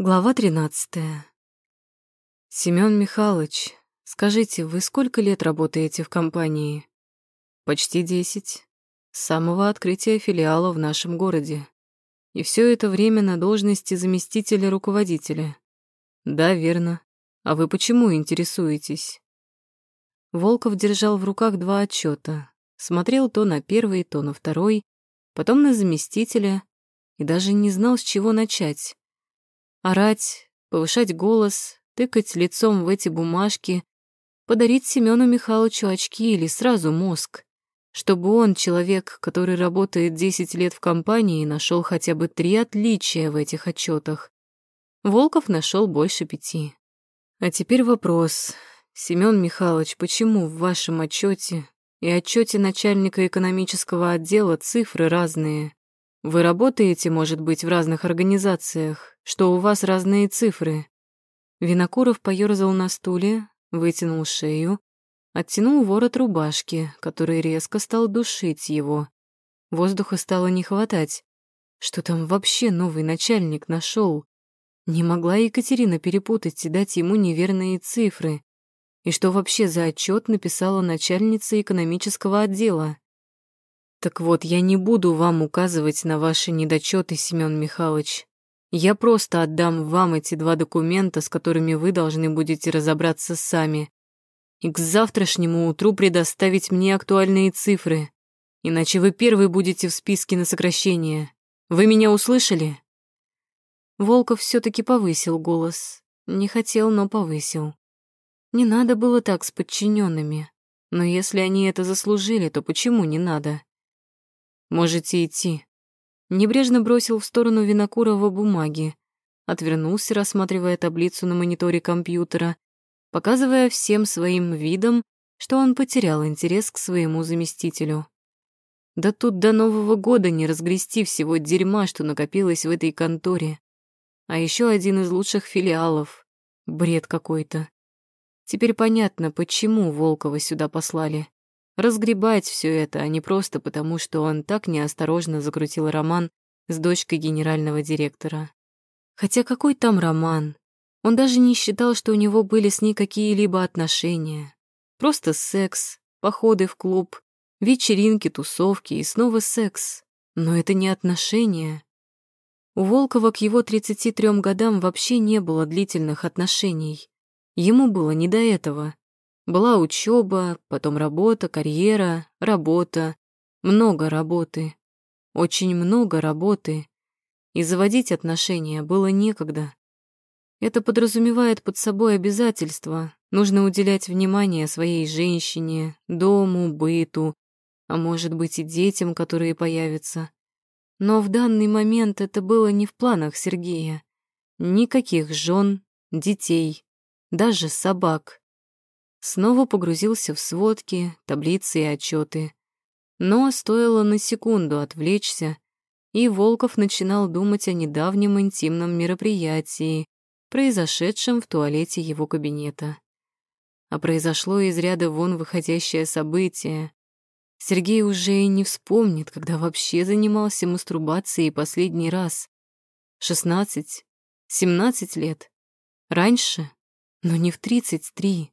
Глава 13. Семён Михайлович, скажите, вы сколько лет работаете в компании? Почти десять. С самого открытия филиала в нашем городе. И все это время на должности заместителя руководителя. Да, верно. А вы почему интересуетесь? Волков держал в руках два отчета, смотрел то на первый, то на второй, потом на заместителя и даже не знал, с чего начать. Орать, повышать голос, тыкать лицом в эти бумажки, подарить Семену Михайловичу очки или сразу мозг, чтобы он, человек, который работает 10 лет в компании, нашел хотя бы три отличия в этих отчетах. Волков нашел больше пяти. А теперь вопрос. Семен Михайлович, почему в вашем отчете и отчете начальника экономического отдела цифры разные? Вы работаете, может быть, в разных организациях, что у вас разные цифры. Винокуров поёрзал на стуле, вытянул шею, оттянул ворот рубашки, который резко стал душить его. Воздуха стало не хватать. Что там вообще новый начальник нашел? Не могла Екатерина перепутать и дать ему неверные цифры. И что вообще за отчет написала начальница экономического отдела? Так вот, я не буду вам указывать на ваши недочеты, Семен Михайлович. Я просто отдам вам эти два документа, с которыми вы должны будете разобраться сами. И к завтрашнему утру предоставить мне актуальные цифры. Иначе вы первый будете в списке на сокращение. Вы меня услышали? Волков все таки повысил голос. Не хотел, но повысил. Не надо было так с подчиненными. Но если они это заслужили, то почему не надо? Можете идти. Небрежно бросил в сторону Винокурова бумаги, отвернулся, рассматривая таблицу на мониторе компьютера, показывая всем своим видом, что он потерял интерес к своему заместителю. Да тут до Нового года не разгрести всего дерьма, что накопилось в этой конторе. А еще один из лучших филиалов. Бред какой-то. Теперь понятно, почему Волкова сюда послали разгребать все это, а не просто потому, что он так неосторожно закрутил роман с дочкой генерального директора. Хотя какой там роман? Он даже не считал, что у него были с ней какие-либо отношения. Просто секс, походы в клуб, вечеринки, тусовки и снова секс. Но это не отношения. У Волкова к его 33 годам вообще не было длительных отношений. Ему было не до этого. Была учеба, потом работа, карьера, работа. Много работы. Очень много работы. И заводить отношения было некогда. Это подразумевает под собой обязательства. Нужно уделять внимание своей женщине, дому, быту, а может быть и детям, которые появятся. Но в данный момент это было не в планах Сергея. Никаких жен, детей, даже собак. Снова погрузился в сводки, таблицы и отчеты. Но стоило на секунду отвлечься, и Волков начинал думать о недавнем интимном мероприятии, произошедшем в туалете его кабинета. А произошло из ряда вон выходящее событие. Сергей уже и не вспомнит, когда вообще занимался мастурбацией последний раз. Шестнадцать, семнадцать лет. Раньше, но не в тридцать три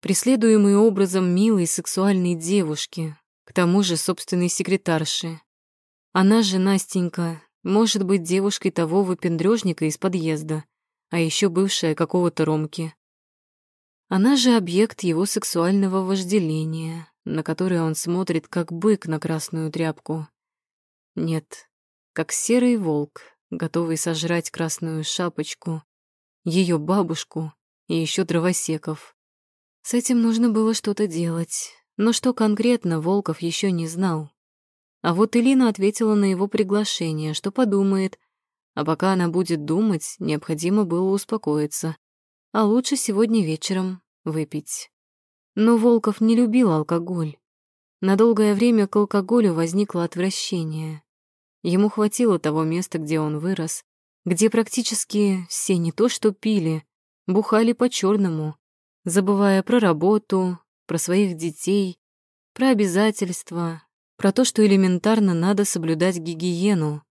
преследуемый образом милой сексуальной девушки, к тому же собственной секретарши. Она же, Настенька, может быть девушкой того выпендрёжника из подъезда, а еще бывшая какого-то Ромки. Она же объект его сексуального вожделения, на который он смотрит как бык на красную тряпку. Нет, как серый волк, готовый сожрать красную шапочку, ее бабушку и еще дровосеков. С этим нужно было что-то делать, но что конкретно Волков еще не знал. А вот Элина ответила на его приглашение, что подумает, а пока она будет думать, необходимо было успокоиться, а лучше сегодня вечером выпить. Но Волков не любил алкоголь. На долгое время к алкоголю возникло отвращение. Ему хватило того места, где он вырос, где практически все не то что пили, бухали по черному забывая про работу, про своих детей, про обязательства, про то, что элементарно надо соблюдать гигиену.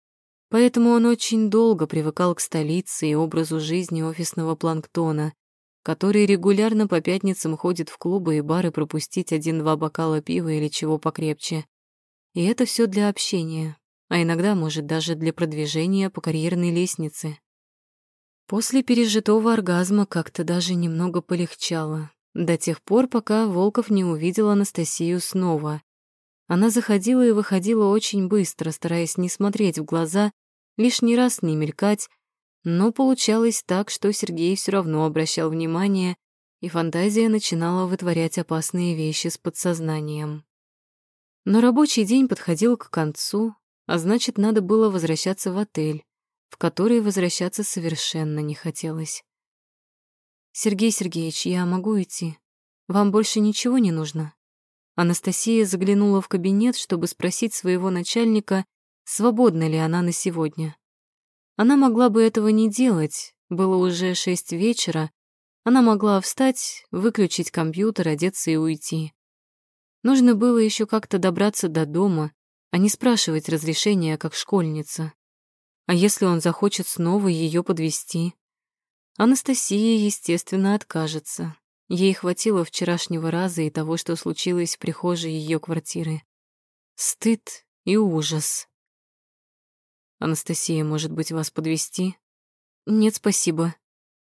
Поэтому он очень долго привыкал к столице и образу жизни офисного планктона, который регулярно по пятницам ходит в клубы и бары пропустить один-два бокала пива или чего покрепче. И это все для общения, а иногда, может, даже для продвижения по карьерной лестнице. После пережитого оргазма как-то даже немного полегчало, до тех пор, пока Волков не увидел Анастасию снова. Она заходила и выходила очень быстро, стараясь не смотреть в глаза, лишний раз не мелькать, но получалось так, что Сергей все равно обращал внимание, и фантазия начинала вытворять опасные вещи с подсознанием. Но рабочий день подходил к концу, а значит, надо было возвращаться в отель, в который возвращаться совершенно не хотелось. «Сергей Сергеевич, я могу идти? Вам больше ничего не нужно?» Анастасия заглянула в кабинет, чтобы спросить своего начальника, свободна ли она на сегодня. Она могла бы этого не делать, было уже шесть вечера, она могла встать, выключить компьютер, одеться и уйти. Нужно было еще как-то добраться до дома, а не спрашивать разрешения, как школьница. А если он захочет снова ее подвести? Анастасия, естественно, откажется. Ей хватило вчерашнего раза и того, что случилось в прихожей ее квартиры. Стыд и ужас. Анастасия, может быть, вас подвести? Нет, спасибо,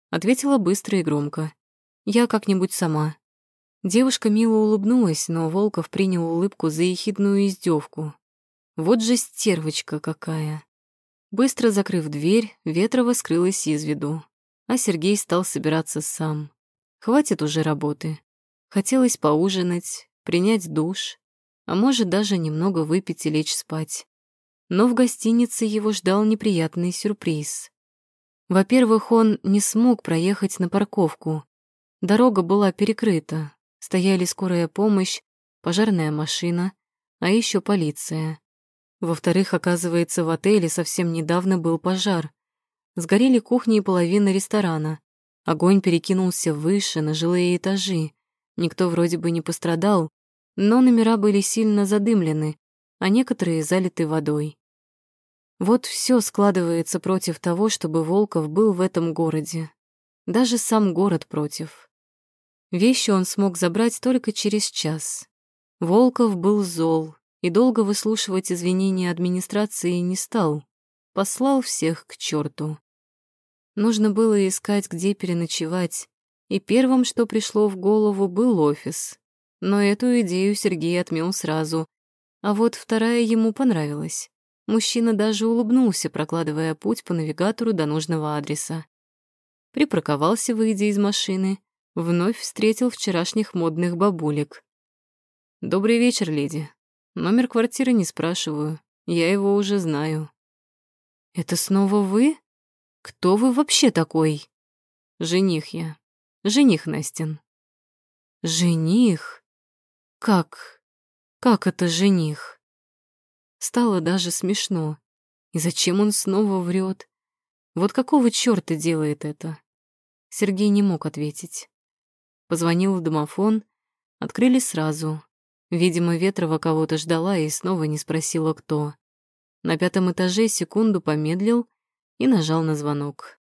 ответила быстро и громко. Я как-нибудь сама. Девушка мило улыбнулась, но Волков принял улыбку за ехидную издевку. Вот же стервочка какая. Быстро закрыв дверь, Ветрова скрылась из виду, а Сергей стал собираться сам. Хватит уже работы. Хотелось поужинать, принять душ, а может даже немного выпить и лечь спать но в гостинице его ждал неприятный сюрприз. Во-первых, он не смог проехать на парковку. Дорога была перекрыта, стояли скорая помощь, пожарная машина, а еще полиция. Во-вторых, оказывается, в отеле совсем недавно был пожар. Сгорели кухни и половина ресторана. Огонь перекинулся выше, на жилые этажи. Никто вроде бы не пострадал, но номера были сильно задымлены, а некоторые залиты водой. Вот все складывается против того, чтобы Волков был в этом городе. Даже сам город против. Вещи он смог забрать только через час. Волков был зол и долго выслушивать извинения администрации не стал. Послал всех к черту. Нужно было искать, где переночевать, и первым, что пришло в голову, был офис. Но эту идею Сергей отмел сразу, а вот вторая ему понравилась. Мужчина даже улыбнулся, прокладывая путь по навигатору до нужного адреса. Припарковался, выйдя из машины, вновь встретил вчерашних модных бабулек. «Добрый вечер, леди. Номер квартиры не спрашиваю, я его уже знаю». «Это снова вы? Кто вы вообще такой?» «Жених я. Жених Настин». «Жених? Как? Как это жених? Стало даже смешно. И зачем он снова врет? Вот какого чёрта делает это? Сергей не мог ответить. Позвонил в домофон, открыли сразу. Видимо, Ветрова кого-то ждала и снова не спросила, кто. На пятом этаже секунду помедлил и нажал на звонок.